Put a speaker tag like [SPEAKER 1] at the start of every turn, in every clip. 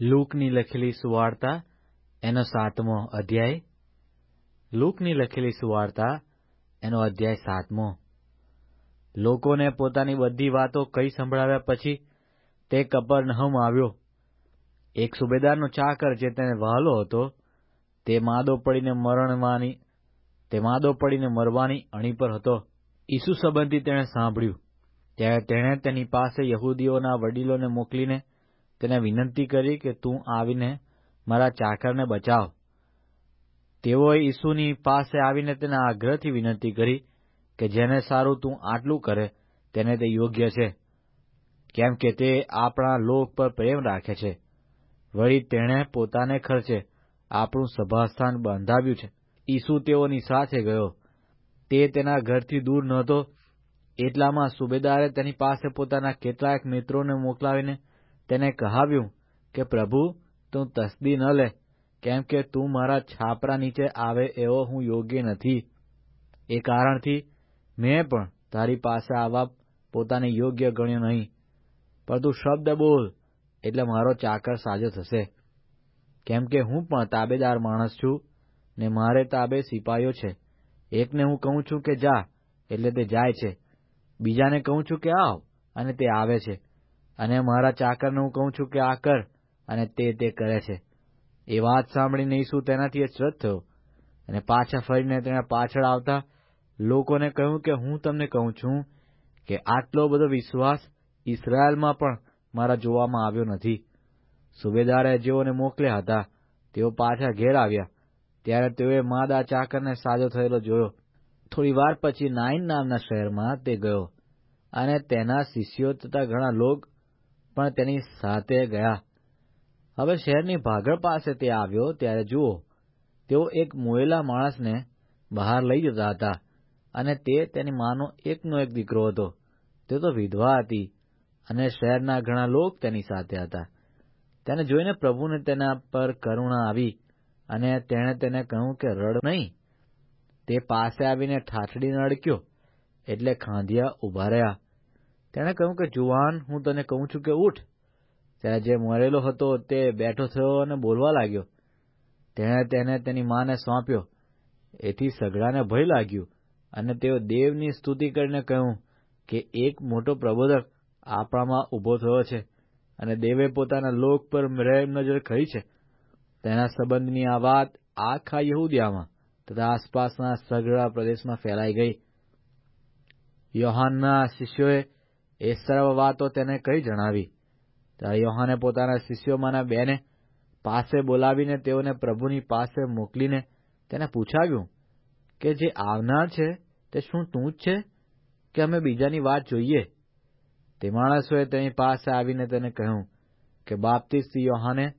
[SPEAKER 1] લૂકની લખેલી સુવાર્તા, એનો સાતમો અધ્યાય. લૂકની લખેલી સુવાર્તા, એનો અધ્યાય સાતમો. લોકોને પોતાની બધી વાતો કહી સંભળાવ્યા પછી તે કપરનહમ આવ્યો. એક સુબેદારનો ચાકર જે તેને વહાલો હતો, તે માદો પડીને મરણવાની, તે માદો પડીને મરવાની અણી પર હતો. ઈસુ સંબંધી તેણે સાંભળ્યું. ત્યારે તેણે તેની પાસે યહૂદીઓના વડીલોને મોકલીને તેને વિનંતી કરી કે તું આવીને મારા ચાકરને બચાવ. તેઓએ ઈસુની પાસે આવીને તેને આગ્રહથી વિનંતી કરી કે જેને સારું તું આટલું કરે, તેને તે યોગ્ય છે, કેમ કે તે આપણા લોક પર પ્રેમ રાખે છે. વળી તેણે પોતાને ખર્ચે આપણું સભાસ્થાન બંધાવ્યું છે. ઈસુ તેઓની સાથે ગયો. તે તેના ઘરથી દૂર નહોતો. એટલામાં સુબેદારે તેની પાસે પોતાના કેટલાક મિત્રોને મોકલાવીને તેને કહાવ્યું કે, પ્રભુ, તું તસ્દી ન લે, કેમ કે તું મારા છાપરા નીચે આવે એવો હું યોગ્ય નથી. એ કારણથી મેં પણ તારી પાસે આવવા પોતાને યોગ્ય ગણ્યો નહીં. પણ તું શબ્દ બોલ, એટલે મારો ચાકર સાજો થશે. કેમ કે હું પણ તાબેદાર માણસ છું ને મારે તાબે સિપાઈઓ છે. એકને હું કહું છું કે જા, એટલે તે જાય છે. બીજાને કહું છું કે આવ, અને તે આવે છે. અને મારા ચાકરને હું કહું છું કે આ કર અને તે તે કરે છે. એ વાત સાંભળીને ઈસુ તેનાથી અચરજ થયો અને પાછા ફરીને તેના પાછળ આવતા લોકોને કહ્યું કે હું તમને કહું છું કે આટલો બધો વિશ્વાસ ઇસરાયલમાં પણ મારા જોવામાં આવ્યો નથી. સુબેદારે જેઓને મોકલ્યા હતા, તેઓ પાછા ઘેર આવ્યા. ત્યારે તેઓએ માદા ચાકરને સાજો થયેલો જોયો. થોડી વાર પછી નાઇન નામના શહેરમાં તે ગયો અને તેના શિષ્યો તથા ઘણા લોક પણ તેની સાથે ગયા. હવે શહેરની ભાગળ પાસે તે આવ્યો ત્યારે જુઓ, તેઓ એક મોયેલા માણસને બહાર લઈ જતા હતા અને તે તેની માનો એકનો એક દીકરો હતો. તે તો વિધવા હતી અને શહેરના ઘણા લોક તેની સાથે હતા. તેને જોઈને પ્રભુને તેના પર કરુણા આવી અને તેણે તેને કહ્યું કે, રડ નહીં. તે પાસે આવીને ઠાઠડીને અડક્યો એટલે ખાંધિયા ઊભા રહ્યા. તેણે કહ્યું કે, જુવાન, હું તને કહું છું કે ઉઠ. ત્યારે જે મરેલો હતો તે બેઠો થયો અને બોલવા લાગ્યો. તેણે તેને તેની માને સોંપ્યો. એથી સગડાને ભય લાગ્યું અને તેઓ દેવની સ્તુતિ કરીને કહ્યું કે, એક મોટો પ્રબોધક આપણામાં ઊભો થયો છે અને દેવે પોતાના લોક પર રહેમ નજર કરી છે. તેના સંબંધની આ વાત આખા યહુદિયામાં તથા આસપાસના સઘળા પ્રદેશમાં ફેલાઈ ગઈ. યોહાનના શિષ્યોએ એ સર્વ વાતો તેને કઈ જણાવી. ત્યારે યોહાને પોતાના શિષ્યોમાંના બેને પાસે બોલાવીને તેઓને પ્રભુની પાસે મોકલીને તેને પૂછાવ્યું કે જે આવનાર છે તે શું તું જ છે? કે અમે બીજાની વાત જોઈએ? તે માણસોએ તેની પાસે આવીને તેને કહ્યું કે બાપ્તિસ્તી યોહાને,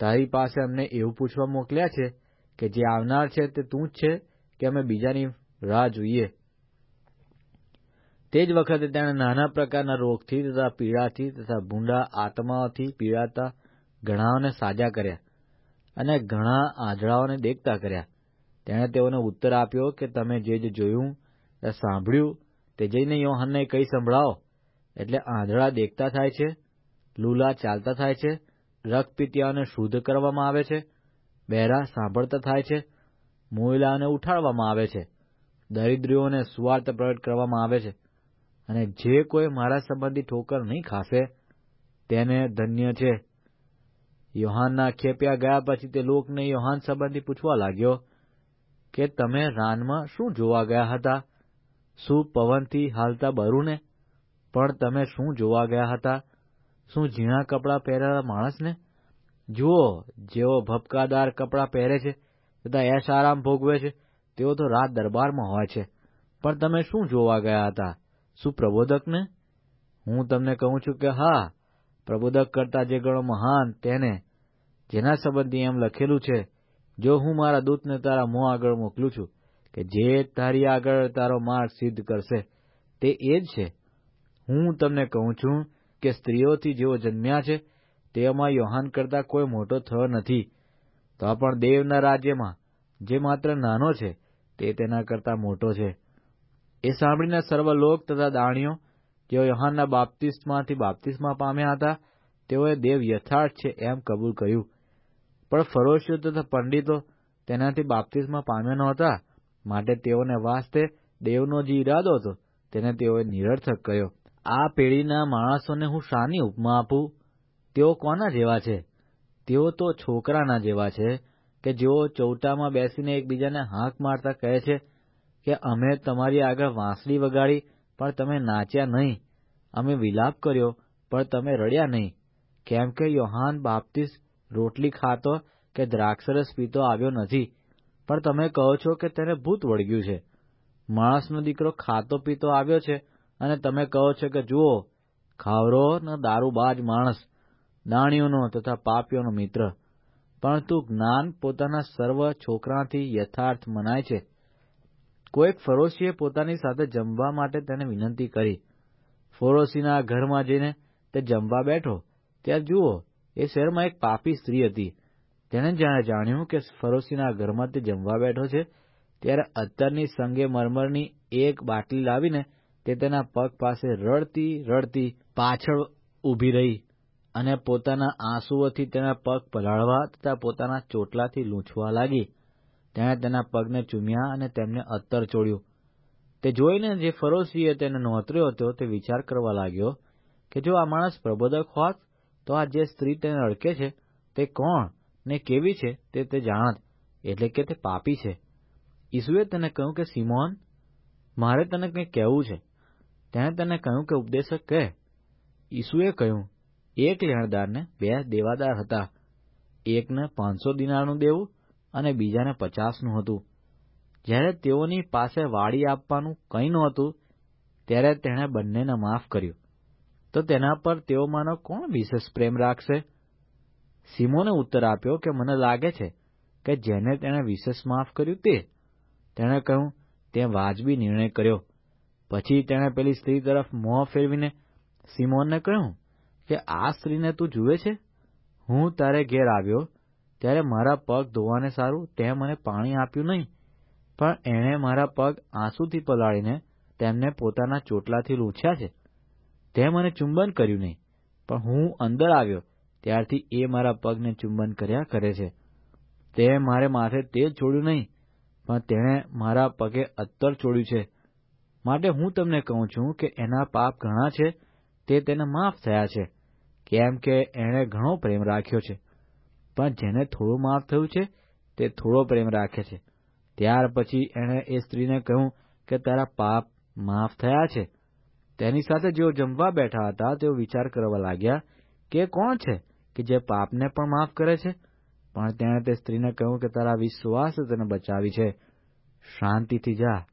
[SPEAKER 1] તારી પાસે અમને એવું પૂછવા મોકલ્યા છે કે જે આવનાર છે તે તું જ છે કે અમે બીજાની રાહ જોઈએ. તે જ વખતે તેણે નાના પ્રકારના રોગથી તથા પીડાથી તથા ભૂંડા આત્માઓથી પીડાતા ઘણાઓને સાજા કર્યા અને ઘણા આંધળાઓને દેખતા કર્યા. તેણે તેઓને ઉત્તર આપ્યો કે, તમે જે જે જોયું, તે સાંભળ્યું, તે જઈને યોહનને કહી સંભળાવો. એટલે આંધળા દેખતા થાય છે, લૂલા ચાલતા થાય છે રક્તપીતિયાઓને શુદ્ધ કરવામાં આવે છે, બહેરા સાંભળતા થાય છે, મોયલાઓને ઉઠાડવામાં આવે છે, દરિદ્રીઓને સુવાર્થ પ્રગટ કરવામાં આવે છે. અને જે કોઈ મારા સંબંધી ઠોકર નહીં ખાશે, તેને ધન્ય છે. યોહાનના ખેપ્યા ગયા પછી તે લોકને યોહાન સંબંધી પૂછવા લાગ્યો કે તમે રાનમાં શું જોવા ગયા હતા? શું પવનથી હાલતા બરુને? પણ તમે શું જોવા ગયા હતા? શું ઝીણા કપડાં પહેરેલા માણસને? જુઓ, જેઓ ભપકાદાર કપડાં પહેરે છે, તથા એશ આરામ ભોગવે છે, તેઓ તો રાત દરબારમાં હોય છે. પણ તમે શું જોવા ગયા હતા? શું પ્રબોધકને? હું તમને કહું છું કે હા, પ્રબોધક કરતા જે ગણો મહાન તેને, જેના સંબંધી એમ લખેલું છે, જો હું મારા દૂતને તારા મોં આગળ મોકલું છું, કે જે તારી આગળ તારો માર્ગ સિદ્ધ કરશે, તે એ જ છે. હું તમને કહું છું કે સ્ત્રીઓથી જેઓ જન્મ્યા છે તેમાં યોહાન કરતા કોઈ મોટો થયો નથી. તો પણ દેવના રાજ્યમાં, જે માત્ર નાનો છે, તે તેના કરતા મોટો છે. એ સાંભળીને સર્વ લોક તથા દાણીઓ, જેઓ યોહાનના બાપ્તિસ્માથી બાપ્તિસ્મા પામ્યા હતા, તેઓએ દેવ યથાર્થ છે એમ કબૂલ કર્યું. પણ ફરોશીઓ તથા પંડિતો તેનાથી બાપ્તિસ્મા પામ્યા નહોતા, માટે તેઓને વાસ્તે દેવનો જે ઈરાદો હતો, તેને તેઓએ નિરર્થક કર્યો. આ પેઢીના માણસોને હું શાની ઉપમા આપું? તેઓ કોના જેવા છે? તેઓ તો છોકરાના જેવા છે, કે જેઓ ચૌટામાં બેસીને એકબીજાને હાંક મારતા કહે છે કે અમે તમારી આગળ વાંસળી વગાડી, પણ તમે નાચ્યા નહીં. અમે વિલાપ કર્યો, પણ તમે રડ્યા નહીં. કેમ કે યોહાન બાપ્તિસ્ત રોટલી ખાતો કે દ્રાક્ષરસ પીતો આવ્યો નથી. પણ તમે કહો છો કે તેને ભૂત વળગ્યું છે. માણસનો દીકરો ખાતો પીતો આવ્યો છે, અને તમે કહો છો કે જુઓ, ખાવરો ન દારૂબાજ માણસ, દાણીઓનો તથા પાપીઓનો મિત્ર. પરંતુ જ્ઞાન પોતાના સર્વ છોકરાથી યથાર્થ મનાય છે. કોઈક ફરોશીએ પોતાની સાથે જમવા માટે તેને વિનંતી કરી. ફરોશીના ઘરમાં જઈને તે જમવા બેઠો. ત્યાં જુઓ, એ શહેરમાં એક પાપી સ્ત્રી હતી. તેણે જ્યારે જાણ્યું કે ફરોશીના ઘરમાં તે જમવા બેઠો છે. ત્યારે અત્તરની સંગે મરમરની એક બાટલી લાવીને તે તેના પગ પાસે રડતી રડતી પાછળ ઊભી રહી અને પોતાના આંસુઓથી તેના પગ પલાળવા તથા પોતાના ચોટલાથી લૂંછવા લાગી. તેણે તેના પગને ચૂમ્યા અને તેમને અત્તર ચોડ્યું તે જોઈને જે ફરોશીએ તેને નોતર્યો હતો તે વિચાર કરવા લાગ્યો કે જો આ માણસ પ્રબોધક હોત, તો આ જે સ્ત્રી તેને અડકે છે, તે કોણ ને કેવી છે તે તે જાણત, એટલે કે તે પાપી છે. ઈસુએ તેને કહ્યું કે, સિમોન, મારે તને કંઈક કહેવું છે. તેણે તેને કહ્યું કે, ઉપદેશક કહે. ઈસુએ કહ્યું, એક લેણદારને બે દેવાદાર હતા, એકને પાંચસો દિનારનું દેવું અને બીજાને પચાસનું હતું. જ્યારે તેઓની પાસે વાડી આપવાનું કંઈ નહોતું, ત્યારે તેણે બંનેને માફ કર્યું. તો તેના પર તેઓમાંનો કોણ વિશેષ પ્રેમ રાખશે? સિમોને ઉત્તર આપ્યો કે મને લાગે છે કે જેને તેણે વિશેષ માફ કર્યું તે. તેણે કહ્યું, તે વાજબી નિર્ણય કર્યો. પછી તેણે પેલી સ્ત્રી તરફ મોં ફેરવીને સિમોનને કહ્યું કે, આ સ્ત્રીને તું જુએ છે? હું તારે ઘેર આવ્યો ત્યારે મારા પગ ધોવાને સારું તે મને પાણી આપ્યું નહીં. પણ એણે મારા પગ આંસુથી પલાળીને તેમને પોતાના ચોટલાથી લૂછ્યા છે. તે મને ચુંબન કર્યું નહીં. પણ હું અંદર આવ્યો, ત્યારથી એ મારા પગને ચુંબન કર્યા કરે છે. તે મારે માથે તેલ છોડ્યું નહીં, પણ તેણે મારા પગે અત્તર છોડ્યું છે. માટે હું તમને કહું છું કે એના પાપ ઘણા છે, તે તેને માફ થયા છે, કેમ કે એણે ઘણો પ્રેમ રાખ્યો છે. પણ જેને થોડું માફ થયું છે, તે થોડો પ્રેમ રાખે છે. ત્યાર પછી એણે એ સ્ત્રીને કહ્યું કે તારા પાપ માફ થયા છે. તેની સાથે જેઓ જમવા બેઠા હતા, તેઓ વિચાર કરવા લાગ્યા કે કોણ છે કે જે પાપને પણ માફ કરે છે? પણ તેણે તે સ્ત્રીને કહ્યું કે તારા વિશ્વાસ તને બચાવી છે. શાંતિથી જા.